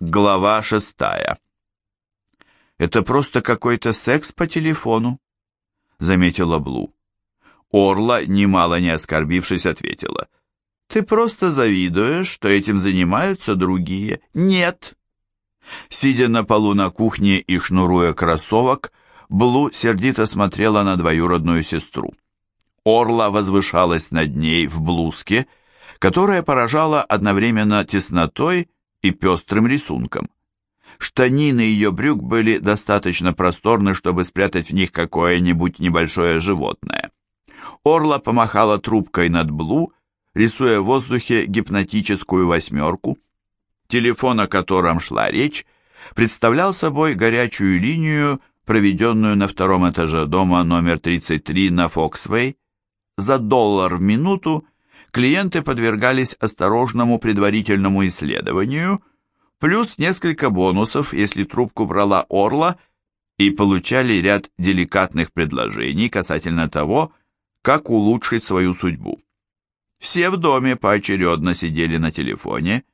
Глава шестая. «Это просто какой-то секс по телефону», — заметила Блу. Орла, немало не оскорбившись, ответила. «Ты просто завидуешь, что этим занимаются другие». «Нет». Сидя на полу на кухне и шнуруя кроссовок, Блу сердито смотрела на двоюродную сестру. Орла возвышалась над ней в блузке, которая поражала одновременно теснотой и пестрым рисунком. Штанины ее брюк были достаточно просторны, чтобы спрятать в них какое-нибудь небольшое животное. Орла помахала трубкой над Блу, рисуя в воздухе гипнотическую восьмерку. Телефон, о котором шла речь, представлял собой горячую линию, проведенную на втором этаже дома номер 33 на Фоксвей. За доллар в минуту клиенты подвергались осторожному предварительному исследованию, плюс несколько бонусов, если трубку брала Орла, и получали ряд деликатных предложений касательно того, как улучшить свою судьбу. Все в доме поочередно сидели на телефоне.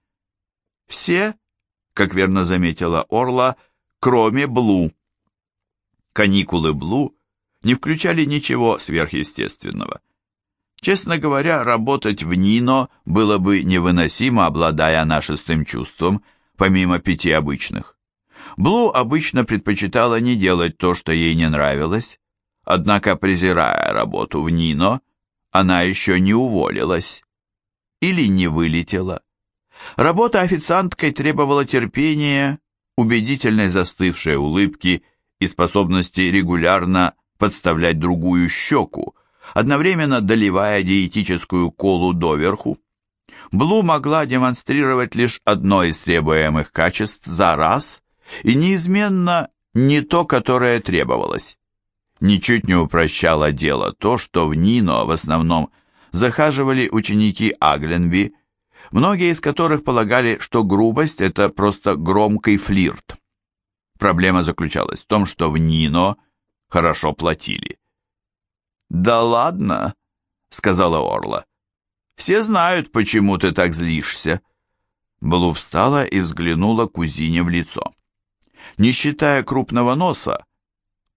Все, как верно заметила Орла, кроме Блу. Каникулы Блу не включали ничего сверхъестественного. Честно говоря, работать в Нино было бы невыносимо, обладая она шестым чувством, помимо пяти обычных. Блу обычно предпочитала не делать то, что ей не нравилось, однако, презирая работу в Нино, она еще не уволилась или не вылетела. Работа официанткой требовала терпения, убедительной застывшей улыбки и способности регулярно подставлять другую щеку, одновременно доливая диетическую колу доверху. Блу могла демонстрировать лишь одно из требуемых качеств за раз и неизменно не то, которое требовалось. Ничуть не упрощало дело то, что в Нино в основном захаживали ученики Агленби, многие из которых полагали, что грубость – это просто громкий флирт. Проблема заключалась в том, что в Нино хорошо платили. «Да ладно», — сказала Орла. «Все знают, почему ты так злишься». Блу встала и взглянула кузине в лицо. Не считая крупного носа,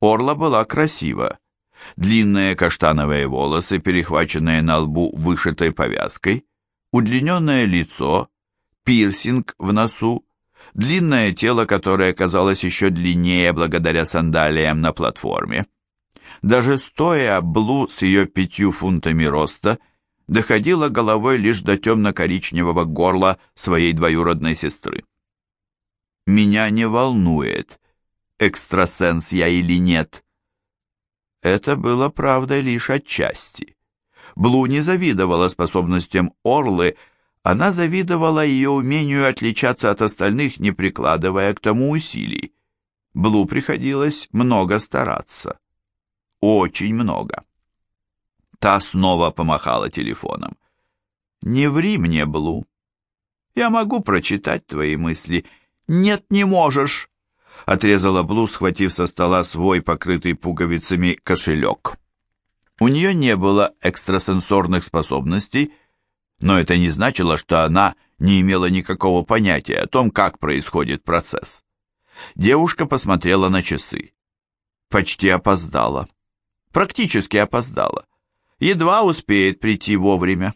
Орла была красива. Длинные каштановые волосы, перехваченные на лбу вышитой повязкой, удлиненное лицо, пирсинг в носу, длинное тело, которое казалось еще длиннее благодаря сандалиям на платформе. Даже стоя, Блу с ее пятью фунтами роста доходила головой лишь до темно-коричневого горла своей двоюродной сестры. «Меня не волнует, экстрасенс я или нет». Это было правдой лишь отчасти. Блу не завидовала способностям Орлы, она завидовала ее умению отличаться от остальных, не прикладывая к тому усилий. Блу приходилось много стараться очень много. Та снова помахала телефоном. «Не ври мне, Блу. Я могу прочитать твои мысли». «Нет, не можешь!» Отрезала Блу, схватив со стола свой, покрытый пуговицами, кошелек. У нее не было экстрасенсорных способностей, но это не значило, что она не имела никакого понятия о том, как происходит процесс. Девушка посмотрела на часы. Почти опоздала практически опоздала. Едва успеет прийти вовремя.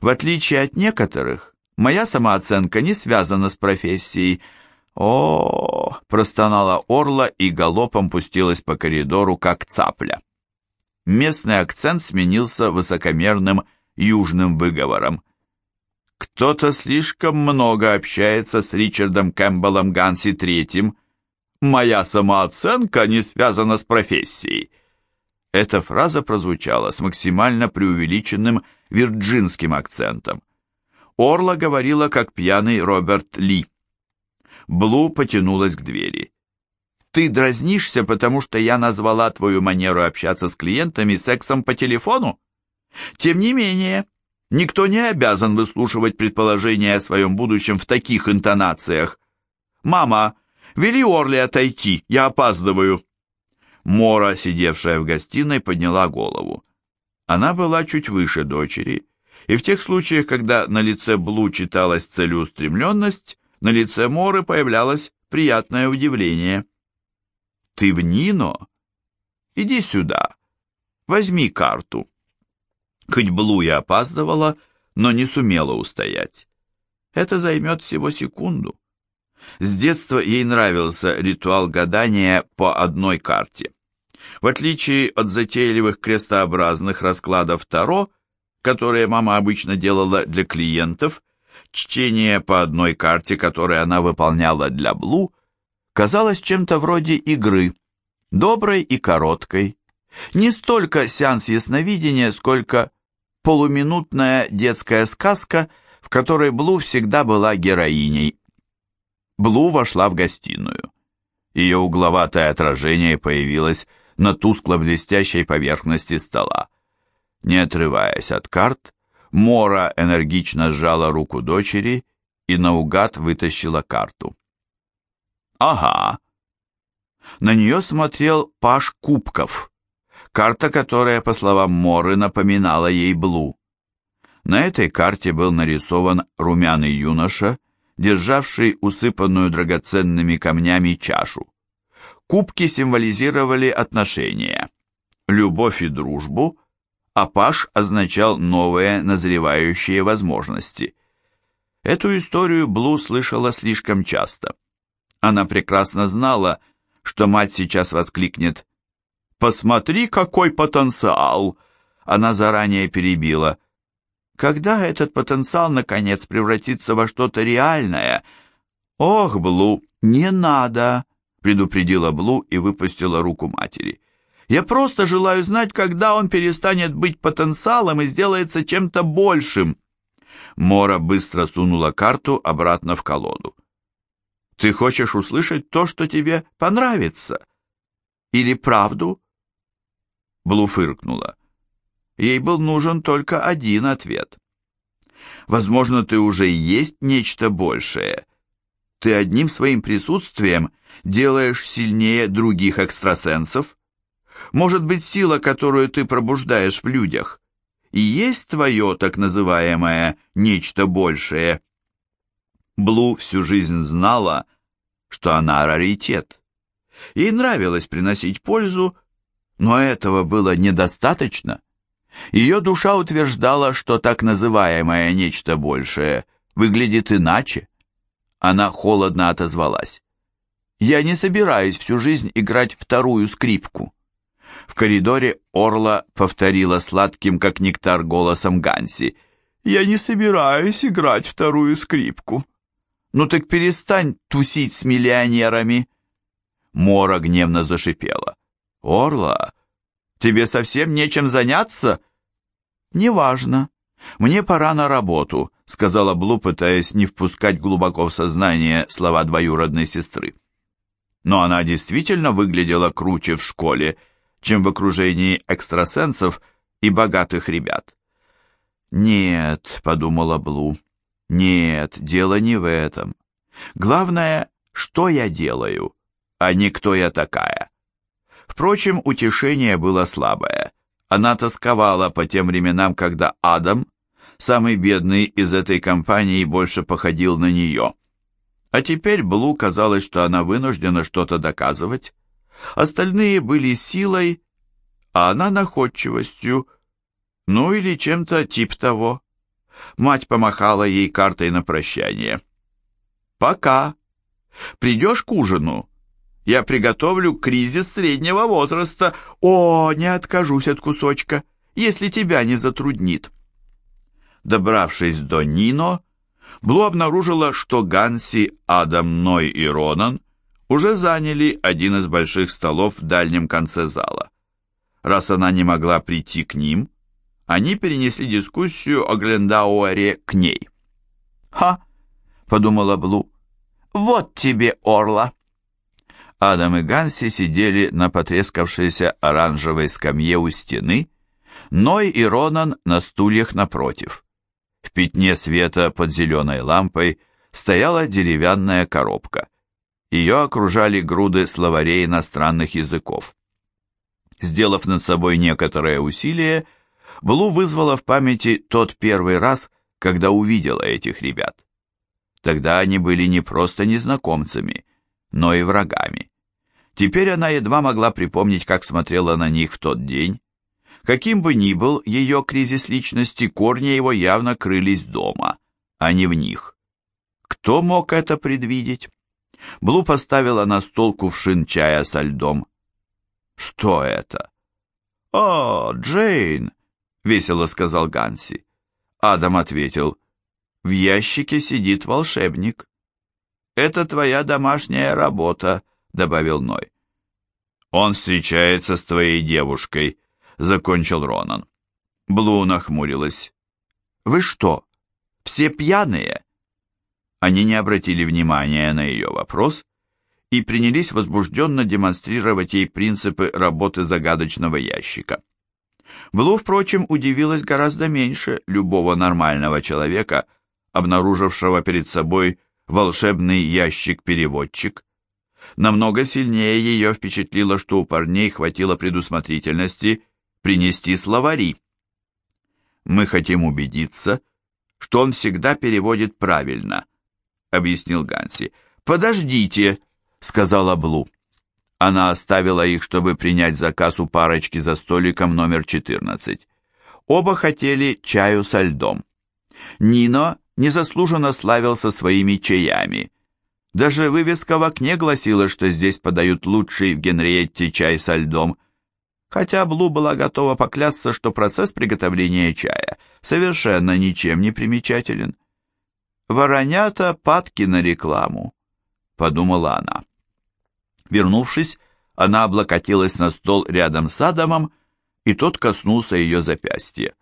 В отличие от некоторых, моя самооценка не связана с профессией. О, простонала Орла и галопом пустилась по коридору, как цапля. Местный акцент сменился высокомерным южным выговором. Кто-то слишком много общается с Ричардом Кэмпбеллом Ганси Третьим. Моя самооценка не связана с профессией. Эта фраза прозвучала с максимально преувеличенным вирджинским акцентом. Орла говорила, как пьяный Роберт Ли. Блу потянулась к двери. «Ты дразнишься, потому что я назвала твою манеру общаться с клиентами сексом по телефону? Тем не менее, никто не обязан выслушивать предположения о своем будущем в таких интонациях. Мама, вели Орли отойти, я опаздываю». Мора, сидевшая в гостиной, подняла голову. Она была чуть выше дочери, и в тех случаях, когда на лице Блу читалась целеустремленность, На лице Моры появлялось приятное удивление. «Ты в Нино? Иди сюда. Возьми карту». Хоть Блу и опаздывала, но не сумела устоять. Это займет всего секунду. С детства ей нравился ритуал гадания по одной карте. В отличие от затейливых крестообразных раскладов Таро, которые мама обычно делала для клиентов, чтение по одной карте, которую она выполняла для Блу, казалось чем-то вроде игры, доброй и короткой. Не столько сеанс ясновидения, сколько полуминутная детская сказка, в которой Блу всегда была героиней. Блу вошла в гостиную. Ее угловатое отражение появилось на тускло-блестящей поверхности стола. Не отрываясь от карт, Мора энергично сжала руку дочери и наугад вытащила карту. «Ага». На нее смотрел Паш Кубков, карта, которая, по словам Моры, напоминала ей Блу. На этой карте был нарисован румяный юноша, державший усыпанную драгоценными камнями чашу. Кубки символизировали отношения, любовь и дружбу, а паш означал новые назревающие возможности. Эту историю Блу слышала слишком часто. Она прекрасно знала, что мать сейчас воскликнет «Посмотри, какой потенциал!» Она заранее перебила. «Когда этот потенциал, наконец, превратится во что-то реальное?» «Ох, Блу, не надо!» предупредила Блу и выпустила руку матери. «Я просто желаю знать, когда он перестанет быть потенциалом и сделается чем-то большим». Мора быстро сунула карту обратно в колоду. «Ты хочешь услышать то, что тебе понравится? Или правду?» Блу фыркнула. Ей был нужен только один ответ. «Возможно, ты уже есть нечто большее. Ты одним своим присутствием делаешь сильнее других экстрасенсов? Может быть, сила, которую ты пробуждаешь в людях, и есть твое так называемое «нечто большее»? Блу всю жизнь знала, что она раритет. Ей нравилось приносить пользу, но этого было недостаточно. Ее душа утверждала, что так называемое «нечто большее» выглядит иначе. Она холодно отозвалась. Я не собираюсь всю жизнь играть вторую скрипку. В коридоре Орла повторила сладким, как нектар, голосом Ганси. «Я не собираюсь играть вторую скрипку». «Ну так перестань тусить с миллионерами». Мора гневно зашипела. «Орла, тебе совсем нечем заняться?» «Неважно. Мне пора на работу», — сказала Блу, пытаясь не впускать глубоко в сознание слова двоюродной сестры но она действительно выглядела круче в школе, чем в окружении экстрасенсов и богатых ребят. «Нет», — подумала Блу, — «нет, дело не в этом. Главное, что я делаю, а не кто я такая». Впрочем, утешение было слабое. Она тосковала по тем временам, когда Адам, самый бедный из этой компании, больше походил на нее. А теперь Блу казалось, что она вынуждена что-то доказывать. Остальные были силой, а она находчивостью, ну или чем-то тип того. Мать помахала ей картой на прощание. «Пока. Придешь к ужину? Я приготовлю кризис среднего возраста. О, не откажусь от кусочка, если тебя не затруднит». Добравшись до Нино, Блу обнаружила, что Ганси, Адам, Ной и Ронан уже заняли один из больших столов в дальнем конце зала. Раз она не могла прийти к ним, они перенесли дискуссию о Глендауэре к ней. «Ха!» — подумала Блу. «Вот тебе орла!» Адам и Ганси сидели на потрескавшейся оранжевой скамье у стены, Ной и Ронан на стульях напротив. В пятне света под зеленой лампой стояла деревянная коробка. Ее окружали груды словарей иностранных языков. Сделав над собой некоторое усилие, Блу вызвала в памяти тот первый раз, когда увидела этих ребят. Тогда они были не просто незнакомцами, но и врагами. Теперь она едва могла припомнить, как смотрела на них в тот день. Каким бы ни был ее кризис личности, корни его явно крылись дома, а не в них. Кто мог это предвидеть? Блу поставила на стол кувшин чая со льдом. «Что это?» «О, Джейн!» — весело сказал Ганси. Адам ответил. «В ящике сидит волшебник». «Это твоя домашняя работа», — добавил Ной. «Он встречается с твоей девушкой», — закончил Ронан. Блу нахмурилась. «Вы что, все пьяные?» Они не обратили внимания на ее вопрос и принялись возбужденно демонстрировать ей принципы работы загадочного ящика. Блу, впрочем, удивилась гораздо меньше любого нормального человека, обнаружившего перед собой волшебный ящик-переводчик. Намного сильнее ее впечатлило, что у парней хватило предусмотрительности принести словари. «Мы хотим убедиться, что он всегда переводит правильно», — объяснил Ганси. «Подождите», — сказала Блу. Она оставила их, чтобы принять заказ у парочки за столиком номер 14. Оба хотели чаю со льдом. Нино незаслуженно славился своими чаями. Даже вывеска в окне гласила, что здесь подают лучший в Генриетте чай со льдом, хотя Блу была готова поклясться, что процесс приготовления чая совершенно ничем не примечателен. «Воронята падки на рекламу», — подумала она. Вернувшись, она облокотилась на стол рядом с Адамом, и тот коснулся ее запястья.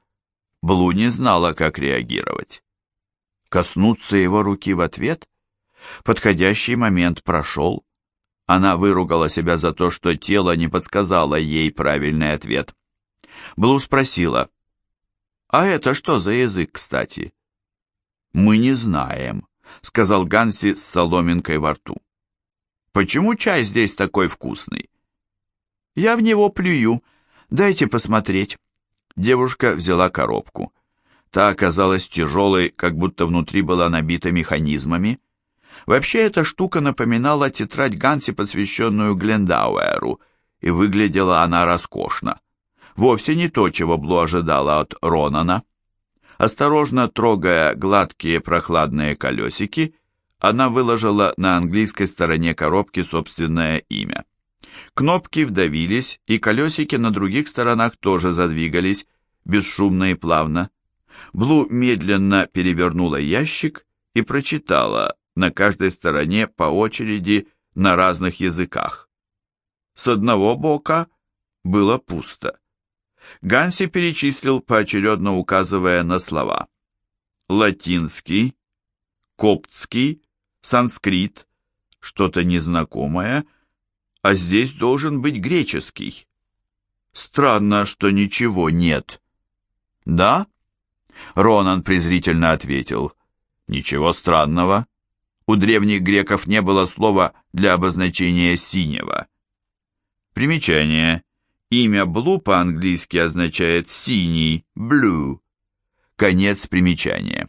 Блу не знала, как реагировать. Коснуться его руки в ответ? Подходящий момент прошел. Она выругала себя за то, что тело не подсказало ей правильный ответ. Блу спросила, «А это что за язык, кстати?» «Мы не знаем», — сказал Ганси с соломинкой во рту. Почему чай здесь такой вкусный? Я в него плюю. Дайте посмотреть. Девушка взяла коробку. Та оказалась тяжелой, как будто внутри была набита механизмами. Вообще эта штука напоминала тетрадь Ганси, посвященную Глендауэру, и выглядела она роскошно. Вовсе не то, чего Блу ожидала от Ронана. Осторожно трогая гладкие прохладные колесики, она выложила на английской стороне коробки собственное имя. Кнопки вдавились, и колесики на других сторонах тоже задвигались, бесшумно и плавно. Блу медленно перевернула ящик и прочитала на каждой стороне по очереди на разных языках. С одного бока было пусто. Ганси перечислил, поочередно указывая на слова. Латинский, коптский, санскрит, что-то незнакомое, а здесь должен быть греческий. Странно, что ничего нет. Да? Ронан презрительно ответил. Ничего странного. У древних греков не было слова для обозначения синего. Примечание. Имя Блу по-английски означает «синий», «blue». Конец примечания.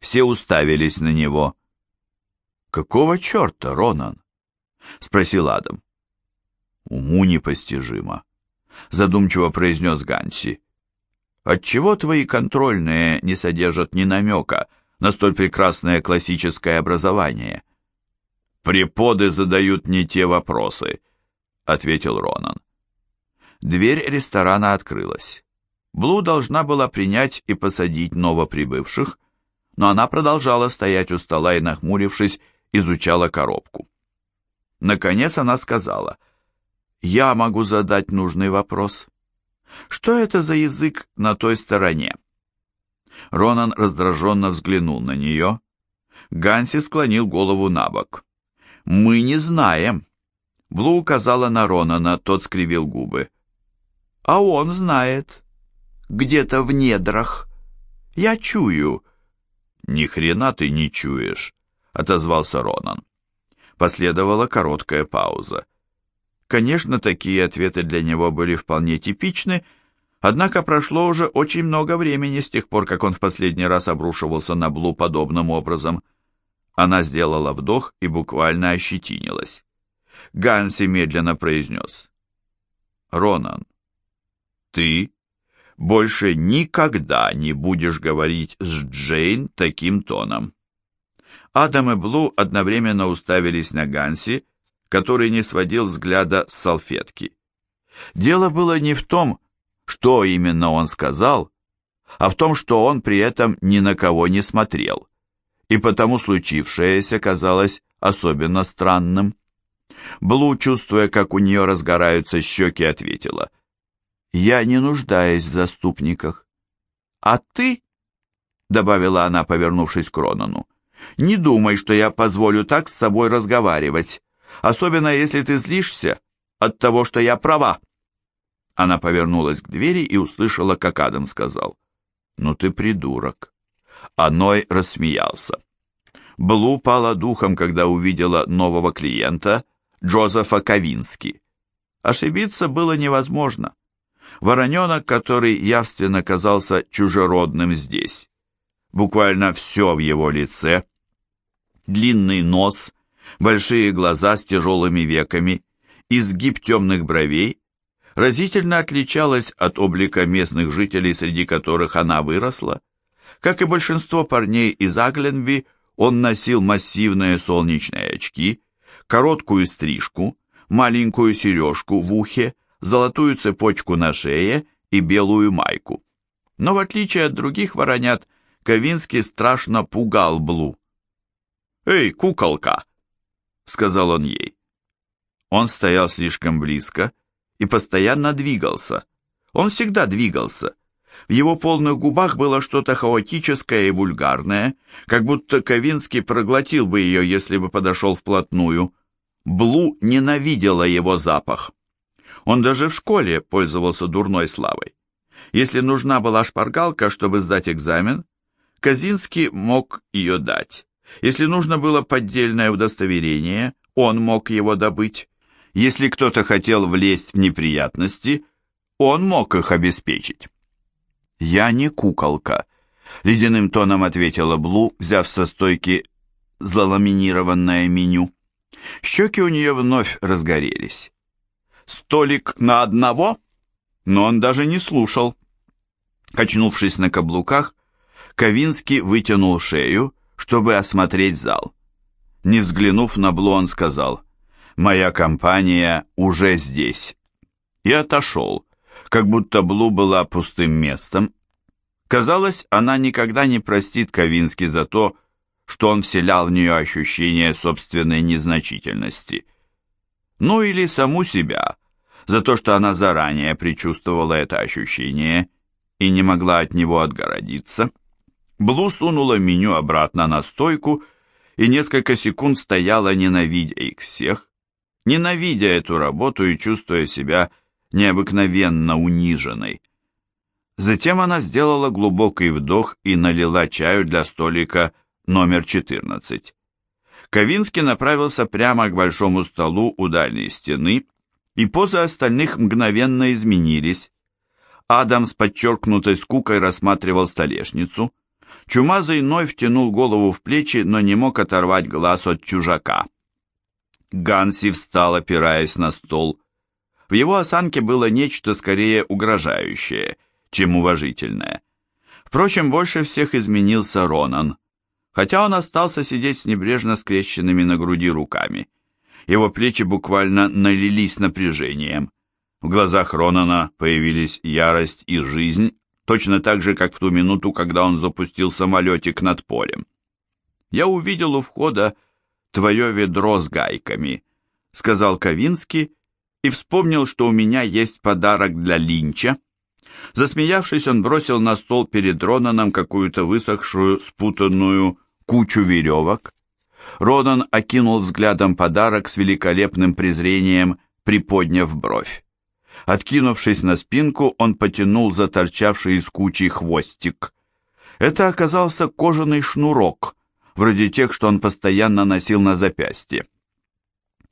Все уставились на него. «Какого черта, Ронан?» — спросил Адам. «Уму непостижимо», — задумчиво произнес Ганси. «Отчего твои контрольные не содержат ни намека на столь прекрасное классическое образование?» «Преподы задают не те вопросы», — ответил Ронан. Дверь ресторана открылась. Блу должна была принять и посадить новоприбывших, но она продолжала стоять у стола и, нахмурившись, изучала коробку. Наконец она сказала, «Я могу задать нужный вопрос. Что это за язык на той стороне?» Ронан раздраженно взглянул на нее. Ганси склонил голову на бок. «Мы не знаем». Блу указала на Ронана, тот скривил губы. «А он знает. Где-то в недрах. Я чую». «Ни хрена ты не чуешь», отозвался Ронан. Последовала короткая пауза. Конечно, такие ответы для него были вполне типичны, однако прошло уже очень много времени с тех пор, как он в последний раз обрушивался на Блу подобным образом. Она сделала вдох и буквально ощетинилась. Ганси медленно произнес. «Ронан, ты больше никогда не будешь говорить с Джейн таким тоном». Адам и Блу одновременно уставились на Ганси, который не сводил взгляда с салфетки. Дело было не в том, что именно он сказал, а в том, что он при этом ни на кого не смотрел, и потому случившееся казалось особенно странным. Блу, чувствуя, как у нее разгораются щеки, ответила, «Я не нуждаюсь в заступниках». «А ты?» — добавила она, повернувшись к Ронану. «Не думай, что я позволю так с собой разговаривать, особенно если ты злишься от того, что я права». Она повернулась к двери и услышала, как Адам сказал, «Ну ты придурок». А Ной рассмеялся. Блу пала духом, когда увидела нового клиента, Джозефа Ковински. Ошибиться было невозможно. Вороненок, который явственно казался чужеродным здесь. Буквально все в его лице. Длинный нос, большие глаза с тяжелыми веками, изгиб темных бровей разительно отличалась от облика местных жителей, среди которых она выросла. Как и большинство парней из Агленби, он носил массивные солнечные очки, короткую стрижку, маленькую сережку в ухе, золотую цепочку на шее и белую майку. Но в отличие от других воронят, Ковинский страшно пугал Блу. «Эй, куколка!» — сказал он ей. Он стоял слишком близко и постоянно двигался. Он всегда двигался. В его полных губах было что-то хаотическое и вульгарное, как будто Ковинский проглотил бы ее, если бы подошел вплотную. Блу ненавидела его запах. Он даже в школе пользовался дурной славой. Если нужна была шпаргалка, чтобы сдать экзамен, Казинский мог ее дать. Если нужно было поддельное удостоверение, он мог его добыть. Если кто-то хотел влезть в неприятности, он мог их обеспечить. «Я не куколка», — ледяным тоном ответила Блу, взяв со стойки заламинированное меню. Щеки у нее вновь разгорелись. «Столик на одного?» Но он даже не слушал. Качнувшись на каблуках, Ковинский вытянул шею, чтобы осмотреть зал. Не взглянув на Блу, он сказал, «Моя компания уже здесь». И отошел, как будто Блу была пустым местом. Казалось, она никогда не простит Ковински за то, что он вселял в нее ощущение собственной незначительности. Ну или саму себя, за то, что она заранее предчувствовала это ощущение и не могла от него отгородиться. Блу сунула меню обратно на стойку и несколько секунд стояла, ненавидя их всех, ненавидя эту работу и чувствуя себя необыкновенно униженной. Затем она сделала глубокий вдох и налила чаю для столика номер 14. Ковинский направился прямо к большому столу у дальней стены, и позы остальных мгновенно изменились. Адам с подчеркнутой скукой рассматривал столешницу. Чумазый Ной втянул голову в плечи, но не мог оторвать глаз от чужака. Ганси встал, опираясь на стол. В его осанке было нечто скорее угрожающее, чем уважительное. Впрочем, больше всех изменился Ронан хотя он остался сидеть с небрежно скрещенными на груди руками. Его плечи буквально налились напряжением. В глазах Ронана появились ярость и жизнь, точно так же, как в ту минуту, когда он запустил самолетик над полем. «Я увидел у входа твое ведро с гайками», — сказал Ковинский, и вспомнил, что у меня есть подарок для Линча. Засмеявшись, он бросил на стол перед Ронаном какую-то высохшую, спутанную кучу веревок. Ронан окинул взглядом подарок с великолепным презрением, приподняв бровь. Откинувшись на спинку, он потянул за торчавший из кучи хвостик. Это оказался кожаный шнурок, вроде тех, что он постоянно носил на запястье.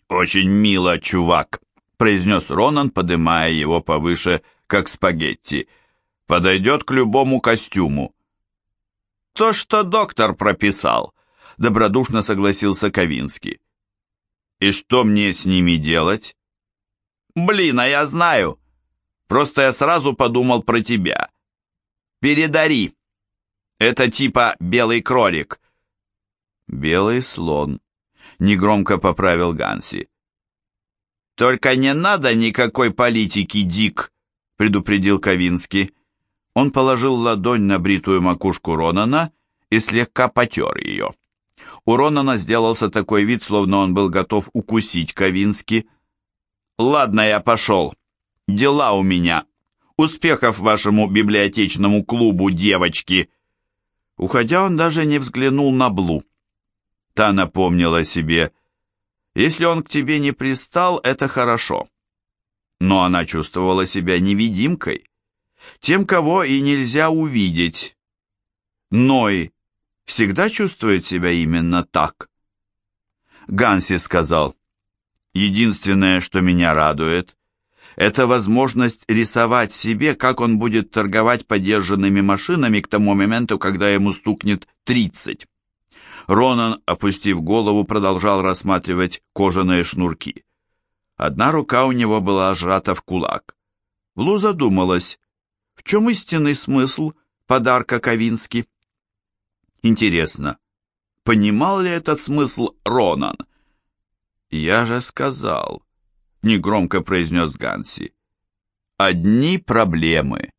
«Очень мило, чувак», — произнес Ронан, подымая его повыше, как спагетти. «Подойдет к любому костюму». «То, что доктор прописал», добродушно согласился Ковинский. И что мне с ними делать? Блин, а я знаю. Просто я сразу подумал про тебя. Передари. Это типа белый кролик. Белый слон. Негромко поправил Ганси. Только не надо никакой политики, Дик, предупредил Ковинский. Он положил ладонь на бритую макушку Ронана и слегка потер ее. У Ронана сделался такой вид, словно он был готов укусить Ковински. «Ладно, я пошел. Дела у меня. Успехов вашему библиотечному клубу, девочки!» Уходя, он даже не взглянул на Блу. Та напомнила себе, «Если он к тебе не пристал, это хорошо». Но она чувствовала себя невидимкой, тем, кого и нельзя увидеть. Ной всегда чувствует себя именно так. Ганси сказал, «Единственное, что меня радует, это возможность рисовать себе, как он будет торговать подержанными машинами к тому моменту, когда ему стукнет 30. Ронан, опустив голову, продолжал рассматривать кожаные шнурки. Одна рука у него была сжата в кулак. Лу задумалась, в чем истинный смысл подарка Ковински? Интересно, понимал ли этот смысл Ронан? «Я же сказал», — негромко произнес Ганси. «Одни проблемы».